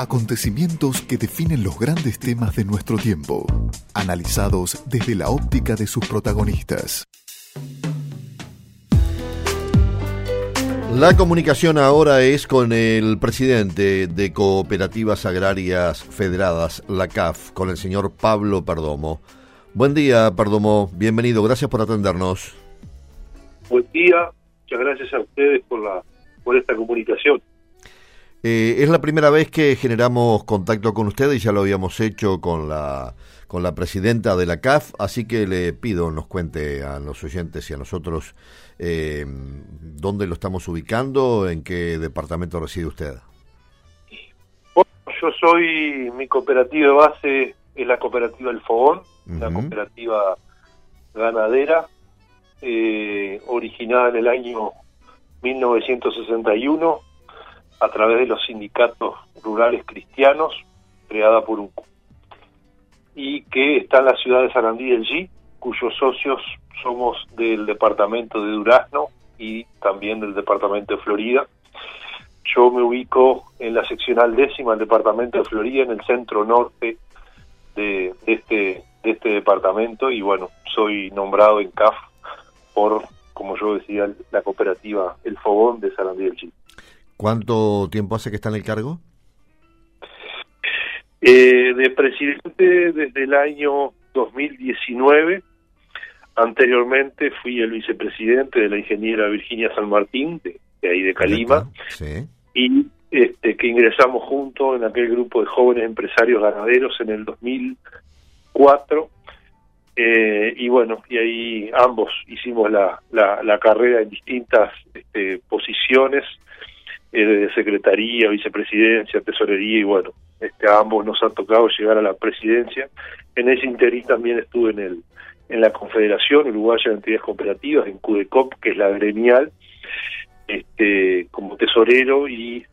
Acontecimientos que definen los grandes temas de nuestro tiempo, analizados desde la óptica de sus protagonistas. La comunicación ahora es con el presidente de Cooperativas Agrarias Federadas, la CAF, con el señor Pablo Perdomo. Buen día, Perdomo. Bienvenido. Gracias por atendernos. Buen día. Muchas gracias a ustedes por, la, por esta comunicación. Eh, es la primera vez que generamos contacto con usted y ya lo habíamos hecho con la con la presidenta de la CAF, así que le pido nos cuente a los oyentes y a nosotros eh, dónde lo estamos ubicando, en qué departamento reside usted. Bueno, yo soy, mi cooperativa de base es la cooperativa El Fogón, una cooperativa ganadera, eh, originada en el año 1961 a través de los sindicatos rurales cristianos, creada por un y que está en la ciudad de Sarandí del G, cuyos socios somos del departamento de Durazno y también del departamento de Florida. Yo me ubico en la seccional décima del departamento de Florida, en el centro norte de, este, de este departamento y bueno, soy nombrado en CAF por, como yo decía, la cooperativa El Fogón de Sarandí del G. ¿Cuánto tiempo hace que está en el cargo? Eh, de presidente desde el año 2019. Anteriormente fui el vicepresidente de la ingeniera Virginia San Martín, de, ahí de Calima, y este, que ingresamos juntos en aquel grupo de jóvenes empresarios ganaderos en el 2004. Eh, y bueno, y ahí ambos hicimos la, la, carrera en distintas este, posiciones, eh, de secretaría, vicepresidencia, tesorería, y bueno, este, a ambos nos ha tocado llegar a la presidencia. En ese interín también estuve en el en la Confederación Uruguaya de Entidades Cooperativas, en CUDECOP, que es la gremial, este, como tesorero y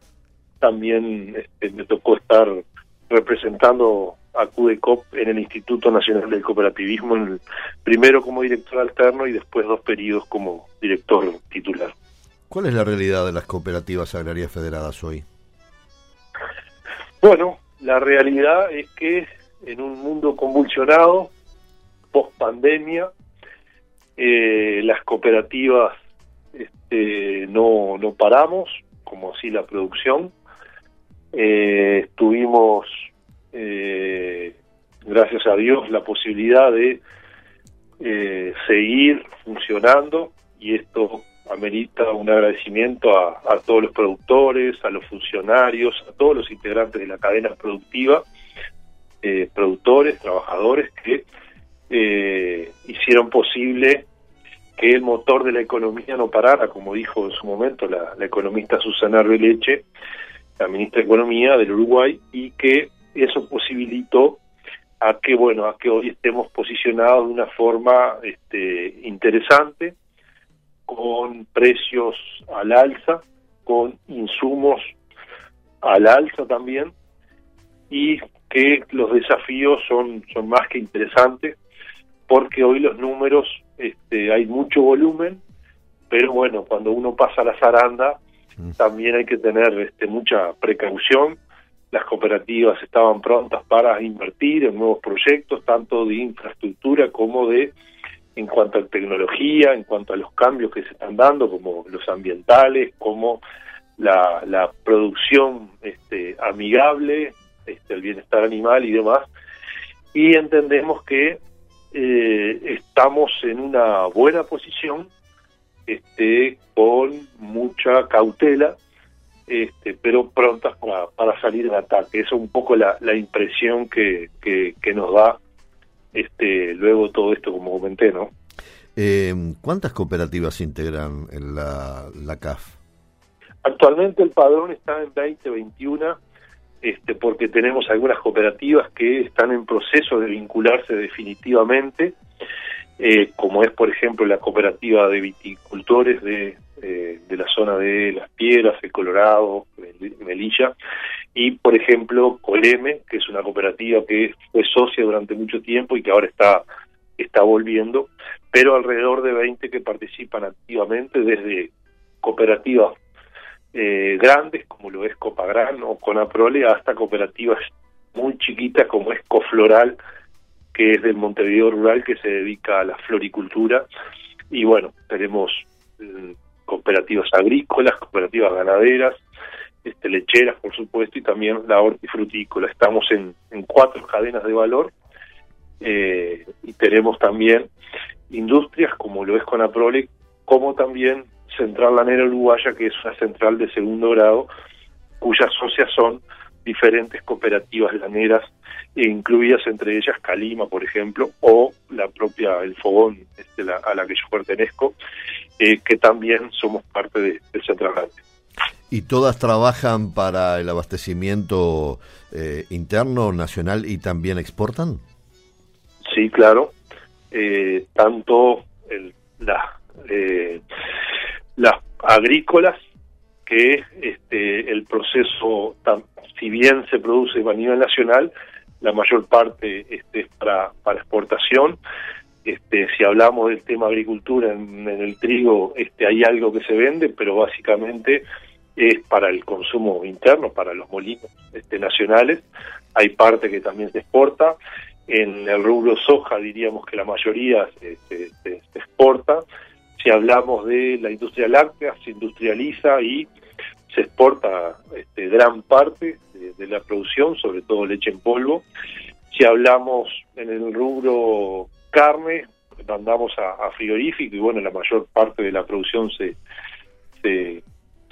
también este, me tocó estar representando a CUDECOP en el Instituto Nacional del Cooperativismo, en el, primero como director alterno y después dos periodos como director titular. ¿Cuál es la realidad de las cooperativas agrarias federadas hoy? Bueno, la realidad es que en un mundo convulsionado, post pandemia, eh, las cooperativas este, no, no paramos, como así la producción. Eh, tuvimos, eh, gracias a Dios, la posibilidad de eh, seguir funcionando y esto amerita un agradecimiento a, todos los productores, a los funcionarios, a todos los integrantes de la cadena productiva, eh, productores, trabajadores que eh, hicieron posible que el motor de la economía no parara, como dijo en su momento la, economista Susana Arbeleche, la ministra de Economía del Uruguay, y que eso posibilitó a que bueno a que hoy estemos posicionados de una forma este, interesante con precios al alza, con insumos al alza también, y que los desafíos son, son más que interesantes, porque hoy los números, este, hay mucho volumen, pero bueno, cuando uno pasa la zaranda, mm. también hay que tener este, mucha precaución. Las cooperativas estaban prontas para invertir en nuevos proyectos, tanto de infraestructura como de en cuanto a tecnología, en cuanto a los cambios que se están dando, como los ambientales, como la, producción este, amigable, este, el bienestar animal y demás. Y entendemos que eh, estamos en una buena posición, este, con mucha cautela, este, pero prontas para, para salir en ataque. Esa es un poco la, la impresión que nos da este, luego todo esto, como comenté, ¿no? Eh, ¿Cuántas cooperativas integran en la, la CAF? Actualmente el padrón está en 2021, este, porque tenemos algunas cooperativas que están en proceso de vincularse definitivamente, eh, como es, por ejemplo, la cooperativa de viticultores de, eh, de la zona de Las Piedras, El Colorado, Melilla, y, por ejemplo, Coleme, que es una cooperativa que fue socia durante mucho tiempo y que ahora está, está volviendo, pero alrededor de 20 que participan activamente desde cooperativas eh, grandes como lo es Copagran o Conaprole hasta cooperativas muy chiquitas como es Cofloral que es del Montevideo rural que se dedica a la floricultura. Y bueno tenemos mm, cooperativas agrícolas cooperativas ganaderas este, lecheras por supuesto y también la hortifrutícola estamos en, en cuatro cadenas de valor eh, y tenemos también industrias como lo es Conaprole como también Central Lanera Uruguaya, que es una central de segundo grado, cuyas socias son diferentes cooperativas laneras, e incluidas entre ellas Calima, por ejemplo, o la propia El Fogón, este, a la que yo pertenezco, eh, que también somos parte de, Central Lanera. ¿Y todas trabajan para el abastecimiento eh, interno, nacional y también exportan? Sí, claro. Eh, tanto el, eh, las agrícolas, que este, el proceso, si bien se produce a nivel nacional, la mayor parte este, es para, para exportación. Este, si hablamos del tema agricultura en, el trigo, este, hay algo que se vende, pero básicamente es para el consumo interno, para los molinos este, nacionales. Hay parte que también se exporta. En el rubro soja diríamos que la mayoría se, se exporta si hablamos de la industria láctea, se industrializa y se exporta este, gran parte de, la producción, sobre todo leche en polvo. Si hablamos en el rubro carne, andamos a, frigorífico y bueno, la mayor parte de la producción se, se,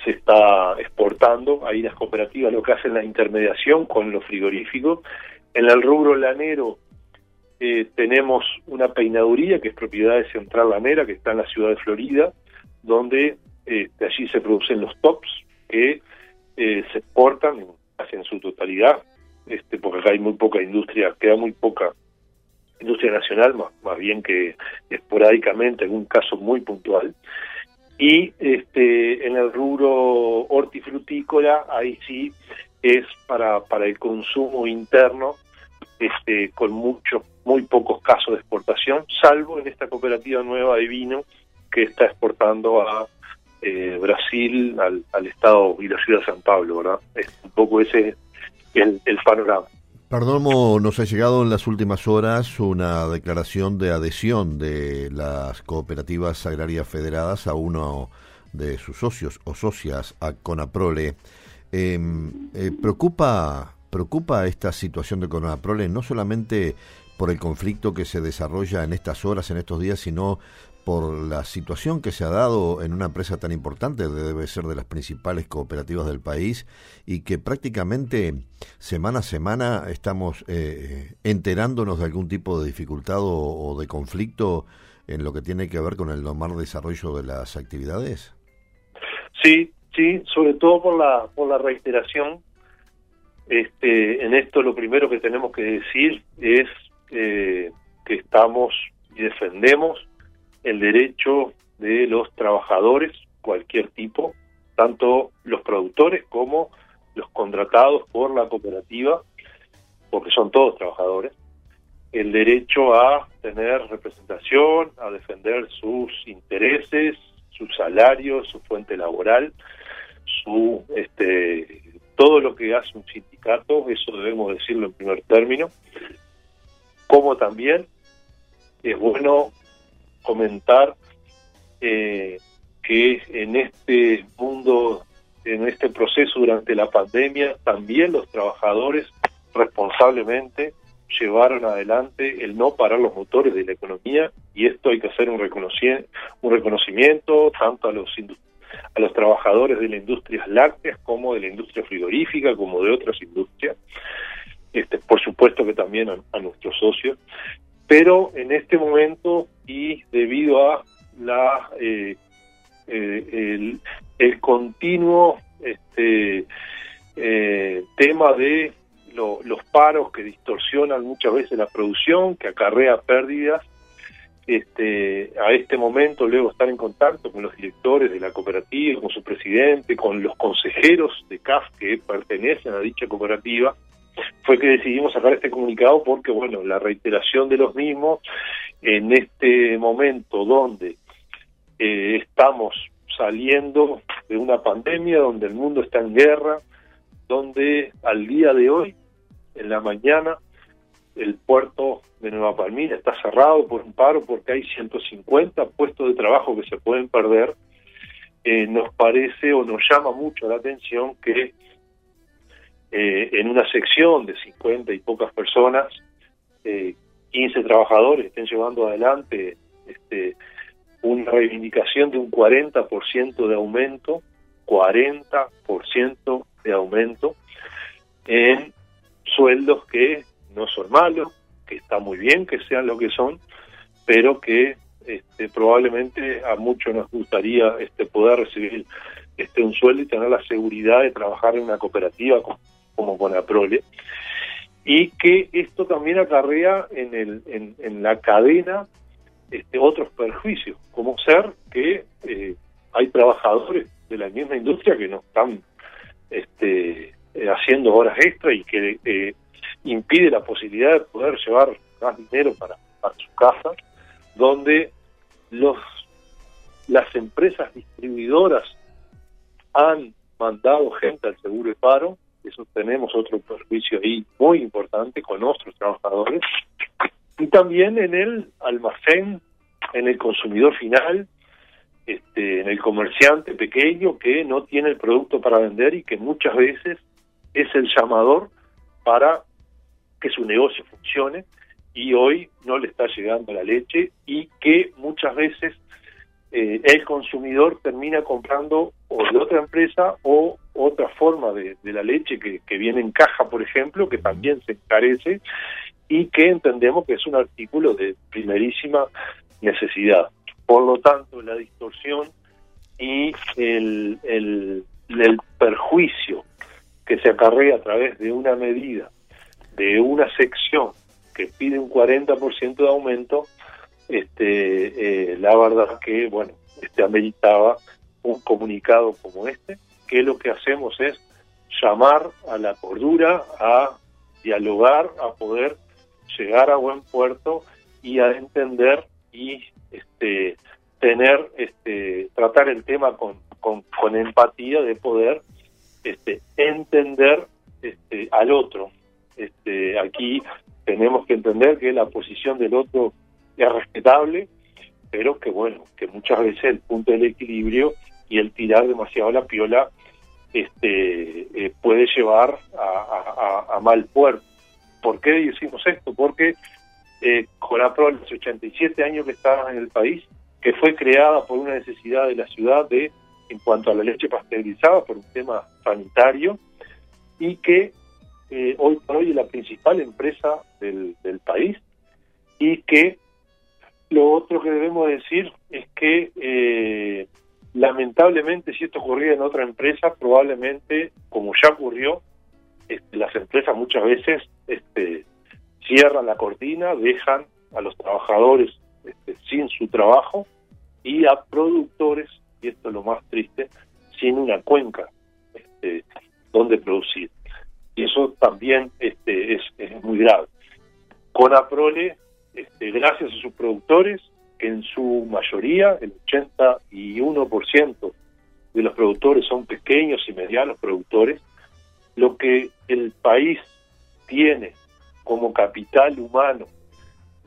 se está exportando. Ahí las cooperativas lo que hacen la intermediación con los frigoríficos. En el rubro lanero eh, tenemos una peinaduría que es propiedad de Central Lanera, que está en la ciudad de Florida, donde este, allí se producen los tops que eh, se exportan casi en su totalidad, este, porque acá hay muy poca industria, queda muy poca industria nacional, más bien que esporádicamente, en un caso muy puntual. Y este, en el rubro hortifrutícola, ahí sí es para, para el consumo interno, este, con mucho muy pocos casos de exportación, salvo en esta cooperativa nueva de vino que está exportando a eh, Brasil, al, Estado y la ciudad de San Pablo, ¿verdad? Es un poco ese el, el panorama. Perdón, nos ha llegado en las últimas horas una declaración de adhesión de las cooperativas agrarias federadas a uno de sus socios o socias, a Conaprole. Em, eh, preocupa preocupa esta situación de Conaprole no solamente por el conflicto que se desarrolla en estas horas, en estos días, sino por la situación que se ha dado en una empresa tan importante, debe ser de las principales cooperativas del país, y que prácticamente semana a semana estamos eh, enterándonos de algún tipo de dificultad o, de conflicto en lo que tiene que ver con el normal desarrollo de las actividades. Sí, sí, sobre todo por la por la reiteración. Este, en esto lo primero que tenemos que decir es eh, que estamos y defendemos el derecho de los trabajadores, cualquier tipo, tanto los productores como los contratados por la cooperativa, porque son todos trabajadores, el derecho a tener representación, a defender sus intereses, su salario, su fuente laboral, su este todo lo que hace un sindicato, eso debemos decirlo en primer término, como también es bueno comentar eh, que en este mundo, en este proceso durante la pandemia, también los trabajadores responsablemente llevaron adelante el no parar los motores de la economía y esto hay que hacer un reconocimiento, un reconocimiento tanto a los a los trabajadores de las industrias lácteas como de la industria frigorífica como de otras industrias. Este, por supuesto que también a, nuestros socios, pero en este momento y debido a la eh, eh, el, continuo este, eh, tema de los paros que distorsionan muchas veces la producción, que acarrea pérdidas, este, a este momento luego estar en contacto con los directores de la cooperativa, con su presidente, con los consejeros de CAF que pertenecen a dicha cooperativa, fue que decidimos sacar este comunicado porque, bueno, la reiteración de los mismos en este momento donde eh, estamos saliendo de una pandemia, donde el mundo está en guerra, donde al día de hoy, en la mañana, el puerto de Nueva Palmira está cerrado por un paro porque hay 150 puestos de trabajo que se pueden perder, eh, nos parece o nos llama mucho la atención que eh, en una sección de 50 y pocas personas, eh, 15 trabajadores estén llevando adelante este, una reivindicación de un 40% de aumento, 40% de aumento en sueldos que no son malos, que está muy bien que sean lo que son, pero que este, probablemente a muchos nos gustaría este, poder recibir este, un sueldo y tener la seguridad de trabajar en una cooperativa como con Aprole y que esto también acarrea en, el, en, en la cadena este, otros perjuicios, como ser que eh, hay trabajadores de la misma industria que no están este, eh, haciendo horas extra y que eh, impide la posibilidad de poder llevar más dinero para, para su casa, donde los las empresas distribuidoras han mandado gente al seguro de paro, eso tenemos otro perjuicio ahí muy importante con nuestros trabajadores, y también en el almacén, en el consumidor final, este, en el comerciante pequeño que no tiene el producto para vender y que muchas veces es el llamador para que su negocio funcione y hoy no le está llegando la leche y que muchas veces eh, el consumidor termina comprando o de otra empresa o otra forma de, de la leche que, viene en caja, por ejemplo, que también se encarece y que entendemos que es un artículo de primerísima necesidad. Por lo tanto, la distorsión y el, el, el perjuicio que se acarrea a través de una medida, de una sección que pide un 40% de aumento, este, eh, la verdad que, bueno, este ameritaba un comunicado como este, que lo que hacemos es llamar a la cordura, a dialogar, a poder llegar a buen puerto y a entender y este tener este tratar el tema con, con, con empatía de poder este entender este al otro. Este aquí tenemos que entender que la posición del otro es respetable, pero que bueno, que muchas veces el punto del equilibrio y el tirar demasiado la piola este eh, puede llevar a, mal puerto. ¿Por qué decimos esto? Porque eh, Conaprol, hace 87 años que está en el país, que fue creada por una necesidad de la ciudad de en cuanto a la leche pasteurizada por un tema sanitario y que eh, hoy por hoy es la principal empresa del, del, país y que lo otro que debemos decir es que eh, lamentablemente si esto ocurría en otra empresa probablemente como ya ocurrió este, las empresas muchas veces este, cierran la cortina dejan a los trabajadores este, sin su trabajo y a productores y esto es lo más triste sin una cuenca este, donde producir y eso también este, es, es muy grave. Con Aprole, este, gracias a sus productores, en su mayoría, el 81% de los productores son pequeños y medianos productores, lo que el país tiene como capital humano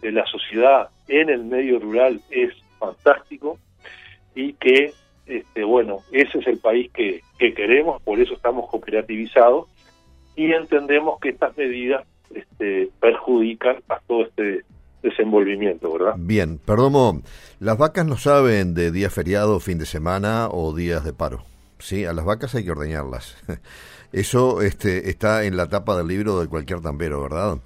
de la sociedad en el medio rural es fantástico y que, este, bueno, ese es el país que, que queremos, por eso estamos cooperativizados y entendemos que estas medidas este, perjudican a todo este desenvolvimiento, ¿verdad? Bien, perdón, las vacas no saben de día feriado, fin de semana o días de paro. Sí, a las vacas hay que ordeñarlas. Eso este, está en la tapa del libro de cualquier tambero, ¿verdad?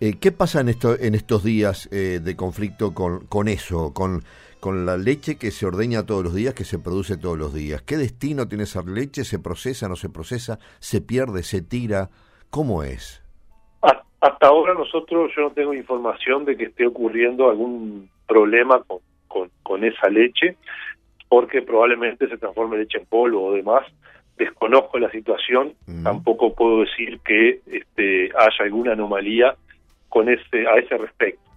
Eh, ¿Qué pasa en, esto, en estos días eh, de conflicto con, eso, con la leche que se ordeña todos los días, que se produce todos los días. ¿Qué destino tiene esa leche? ¿Se procesa, no se procesa? ¿Se pierde, se tira? ¿Cómo es? Hasta ahora nosotros, yo no tengo información de que esté ocurriendo algún problema con, con, con esa leche, porque probablemente se transforme leche en polvo o demás. Desconozco la situación, mm. tampoco puedo decir que este, haya alguna anomalía con ese, a ese respecto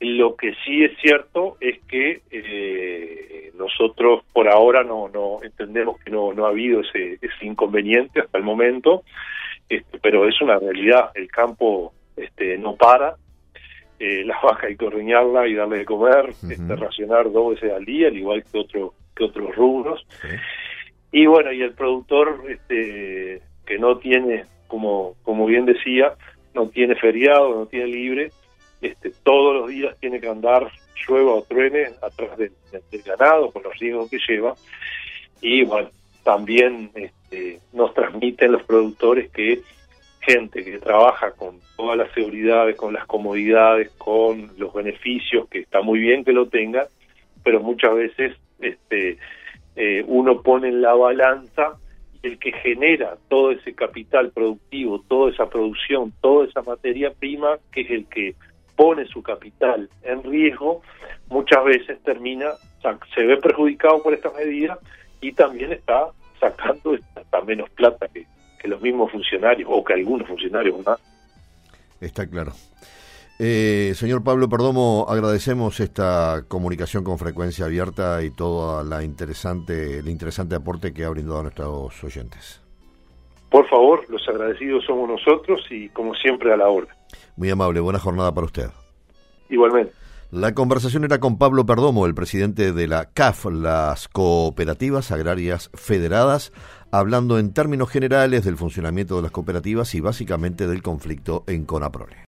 Lo que sí es cierto es que eh, nosotros por ahora no, no entendemos que no, no ha habido ese, ese inconveniente hasta el momento, este, pero es una realidad, el campo este, no para, eh, las vacas hay que ordeñarla y darle de comer, este, racionar dos veces al día, al igual que, otro, que otros rubros. Y bueno, y el productor este, que no tiene, como, como bien decía, no tiene feriado, no tiene libre, este, todos los días tiene que andar llueva o truene atrás del, ganado con los riesgos que lleva. Y bueno, también este, nos transmiten los productores que gente que trabaja con todas las seguridades, con las comodidades, con los beneficios, que está muy bien que lo tenga, pero muchas veces este, eh, uno pone en la balanza el que genera todo ese capital productivo, toda esa producción, toda esa materia prima, que es el que pone su capital en riesgo, muchas veces termina, se ve perjudicado por estas medidas y también está sacando hasta menos plata que, que los mismos funcionarios o que algunos funcionarios más. Está claro. Eh, señor Pablo Perdomo, agradecemos esta comunicación con frecuencia abierta y todo la interesante, el interesante aporte que ha brindado a nuestros oyentes. Por favor, los agradecidos somos nosotros y como siempre a la hora. Muy amable, buena jornada para usted. Igualmente. La conversación era con Pablo Perdomo, el presidente de la CAF, las Cooperativas Agrarias Federadas, hablando en términos generales del funcionamiento de las cooperativas y básicamente del conflicto en Conaprole.